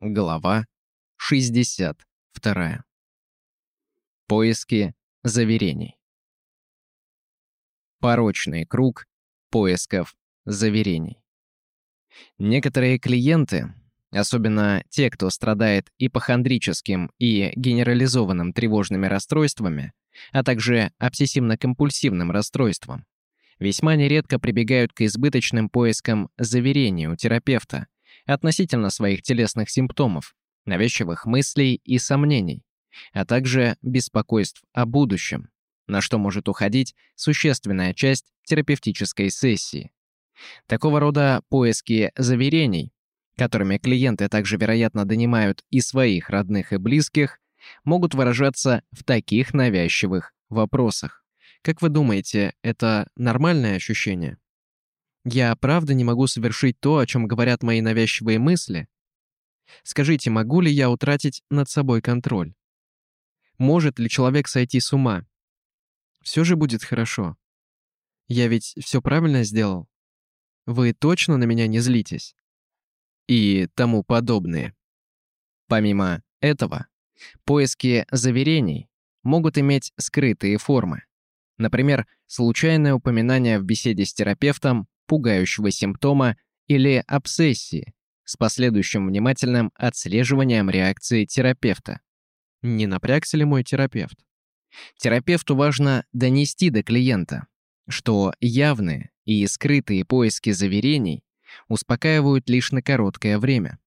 Глава 62. Поиски заверений. Порочный круг поисков заверений. Некоторые клиенты, особенно те, кто страдает ипохондрическим и генерализованным тревожными расстройствами, а также обсессивно-компульсивным расстройством, весьма нередко прибегают к избыточным поискам заверений у терапевта относительно своих телесных симптомов, навязчивых мыслей и сомнений, а также беспокойств о будущем, на что может уходить существенная часть терапевтической сессии. Такого рода поиски заверений, которыми клиенты также, вероятно, донимают и своих родных и близких, могут выражаться в таких навязчивых вопросах. Как вы думаете, это нормальное ощущение? Я правда не могу совершить то, о чем говорят мои навязчивые мысли? Скажите, могу ли я утратить над собой контроль? Может ли человек сойти с ума? Все же будет хорошо. Я ведь все правильно сделал? Вы точно на меня не злитесь? И тому подобные. Помимо этого, поиски заверений могут иметь скрытые формы. Например, случайное упоминание в беседе с терапевтом пугающего симптома или обсессии с последующим внимательным отслеживанием реакции терапевта. Не напрягся ли мой терапевт? Терапевту важно донести до клиента, что явные и скрытые поиски заверений успокаивают лишь на короткое время,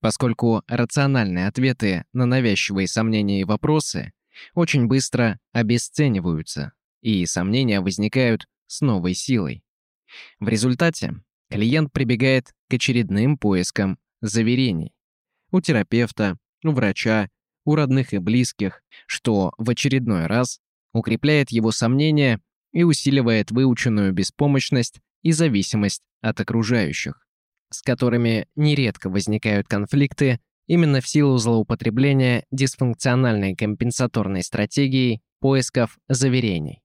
поскольку рациональные ответы на навязчивые сомнения и вопросы очень быстро обесцениваются и сомнения возникают с новой силой. В результате клиент прибегает к очередным поискам заверений у терапевта, у врача, у родных и близких, что в очередной раз укрепляет его сомнения и усиливает выученную беспомощность и зависимость от окружающих, с которыми нередко возникают конфликты именно в силу злоупотребления дисфункциональной компенсаторной стратегией поисков заверений.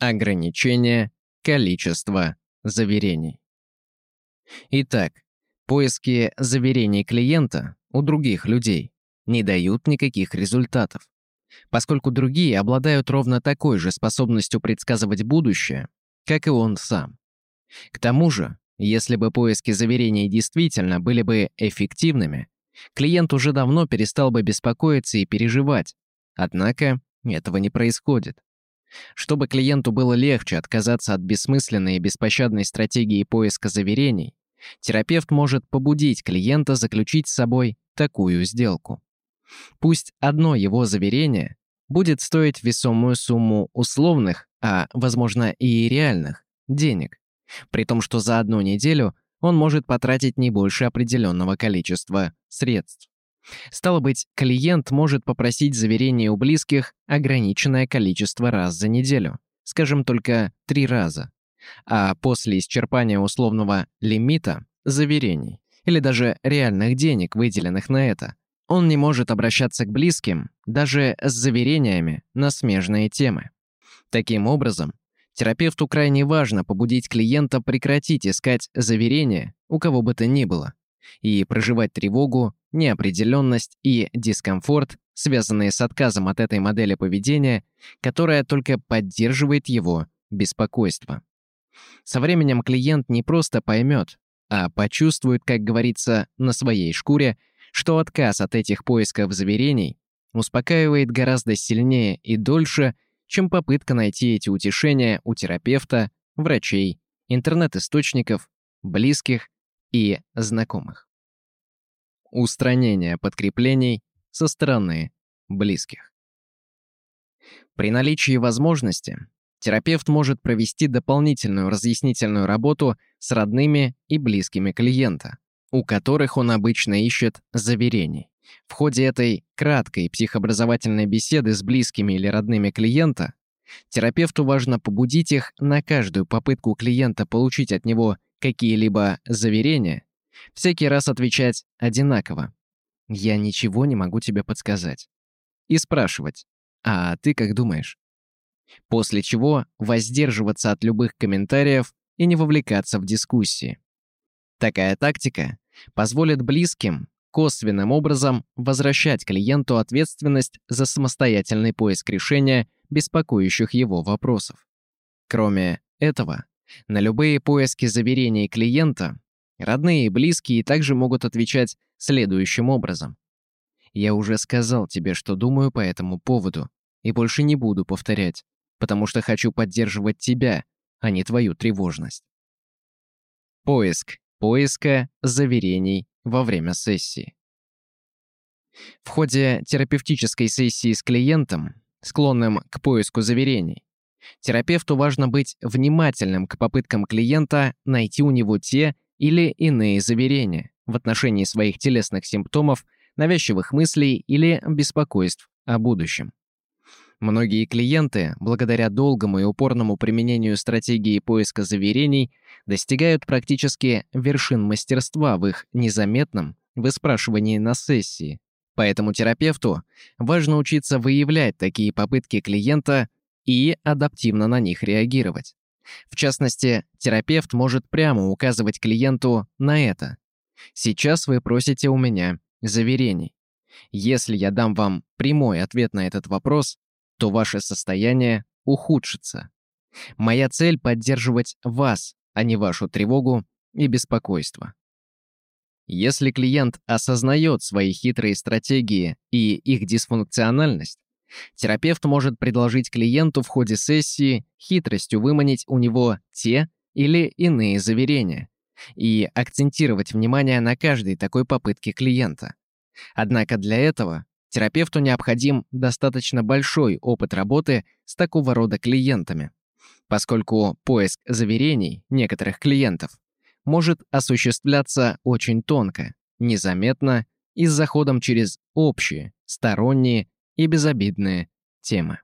Ограничение количества заверений. Итак, поиски заверений клиента у других людей не дают никаких результатов, поскольку другие обладают ровно такой же способностью предсказывать будущее, как и он сам. К тому же, если бы поиски заверений действительно были бы эффективными, клиент уже давно перестал бы беспокоиться и переживать. Однако этого не происходит. Чтобы клиенту было легче отказаться от бессмысленной и беспощадной стратегии поиска заверений, терапевт может побудить клиента заключить с собой такую сделку. Пусть одно его заверение будет стоить весомую сумму условных, а, возможно, и реальных, денег, при том, что за одну неделю он может потратить не больше определенного количества средств. Стало быть, клиент может попросить заверение у близких ограниченное количество раз за неделю, скажем, только три раза. А после исчерпания условного лимита заверений или даже реальных денег, выделенных на это, он не может обращаться к близким даже с заверениями на смежные темы. Таким образом, терапевту крайне важно побудить клиента прекратить искать заверения у кого бы то ни было и проживать тревогу неопределенность и дискомфорт, связанные с отказом от этой модели поведения, которая только поддерживает его беспокойство. Со временем клиент не просто поймет, а почувствует, как говорится, на своей шкуре, что отказ от этих поисков заверений успокаивает гораздо сильнее и дольше, чем попытка найти эти утешения у терапевта, врачей, интернет-источников, близких и знакомых устранения подкреплений со стороны близких. При наличии возможности терапевт может провести дополнительную разъяснительную работу с родными и близкими клиента, у которых он обычно ищет заверений. В ходе этой краткой психообразовательной беседы с близкими или родными клиента терапевту важно побудить их на каждую попытку клиента получить от него какие-либо заверения Всякий раз отвечать одинаково. «Я ничего не могу тебе подсказать». И спрашивать «А ты как думаешь?» После чего воздерживаться от любых комментариев и не вовлекаться в дискуссии. Такая тактика позволит близким косвенным образом возвращать клиенту ответственность за самостоятельный поиск решения беспокоящих его вопросов. Кроме этого, на любые поиски заверений клиента родные и близкие также могут отвечать следующим образом. «Я уже сказал тебе, что думаю по этому поводу, и больше не буду повторять, потому что хочу поддерживать тебя, а не твою тревожность». Поиск поиска заверений во время сессии. В ходе терапевтической сессии с клиентом, склонным к поиску заверений, терапевту важно быть внимательным к попыткам клиента найти у него те или иные заверения в отношении своих телесных симптомов, навязчивых мыслей или беспокойств о будущем. Многие клиенты, благодаря долгому и упорному применению стратегии поиска заверений, достигают практически вершин мастерства в их незаметном выспрашивании на сессии. Поэтому терапевту важно учиться выявлять такие попытки клиента и адаптивно на них реагировать. В частности, терапевт может прямо указывать клиенту на это. Сейчас вы просите у меня заверений. Если я дам вам прямой ответ на этот вопрос, то ваше состояние ухудшится. Моя цель — поддерживать вас, а не вашу тревогу и беспокойство. Если клиент осознает свои хитрые стратегии и их дисфункциональность, терапевт может предложить клиенту в ходе сессии хитростью выманить у него те или иные заверения и акцентировать внимание на каждой такой попытке клиента. Однако для этого терапевту необходим достаточно большой опыт работы с такого рода клиентами, поскольку поиск заверений некоторых клиентов может осуществляться очень тонко, незаметно и с заходом через общие, сторонние и безобидные темы.